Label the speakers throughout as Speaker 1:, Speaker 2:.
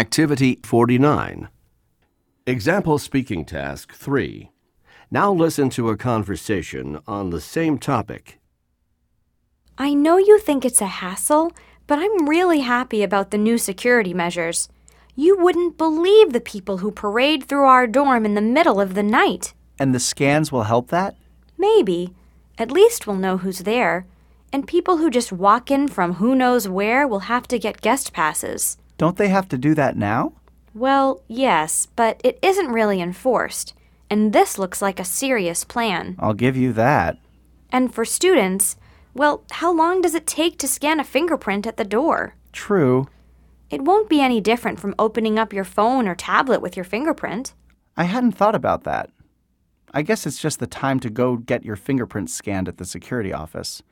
Speaker 1: Activity 49. Example speaking task 3. Now listen to a conversation on the same topic.
Speaker 2: I know you think it's a hassle, but I'm really happy about the new security measures. You wouldn't believe the people who parade through our dorm in the middle of the night.
Speaker 3: And the scans will help that?
Speaker 2: Maybe. At least we'll know who's there. And people who just walk in from who knows where will have to get guest passes.
Speaker 3: Don't they have to do that now?
Speaker 2: Well, yes, but it isn't really enforced. And this looks like a serious plan.
Speaker 3: I'll give you that.
Speaker 2: And for students, well, how long does it take to scan a fingerprint at the door?
Speaker 3: True.
Speaker 2: It won't be any different from opening up your phone or tablet with your fingerprint.
Speaker 3: I hadn't thought about that. I guess it's just the time to go get your fingerprints scanned at the security office.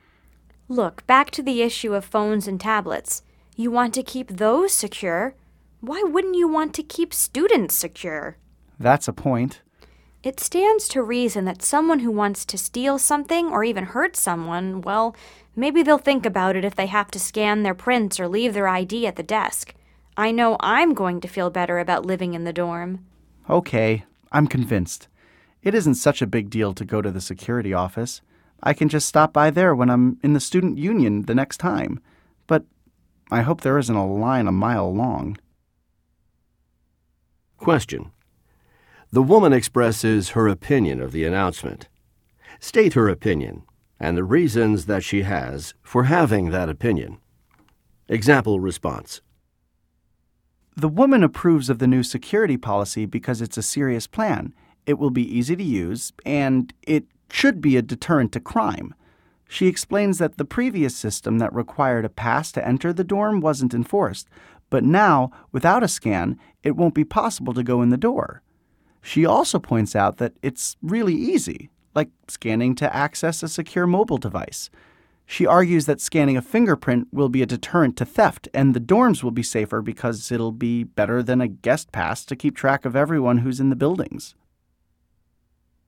Speaker 2: Look, back to the issue of phones and tablets. You want to keep those secure. Why wouldn't you want to keep students secure?
Speaker 3: That's a point.
Speaker 2: It stands to reason that someone who wants to steal something or even hurt someone, well, maybe they'll think about it if they have to scan their prints or leave their ID at the desk. I know I'm going to feel better about living in the dorm.
Speaker 3: Okay, I'm convinced. It isn't such a big deal to go to the security office. I can just stop by there when I'm in the student union the next time. I hope there isn't a line a mile long.
Speaker 1: Question. The woman expresses her opinion of the announcement. State her opinion and the reasons that she has for having that opinion. Example response.
Speaker 3: The woman approves of the new security policy because it's a serious plan. It will be easy to use, and it should be a deterrent to crime. She explains that the previous system that required a pass to enter the dorm wasn't enforced, but now, without a scan, it won't be possible to go in the door. She also points out that it's really easy, like scanning to access a secure mobile device. She argues that scanning a fingerprint will be a deterrent to theft, and the dorms will be safer because it'll be better than a guest pass to keep track of everyone who's in the buildings.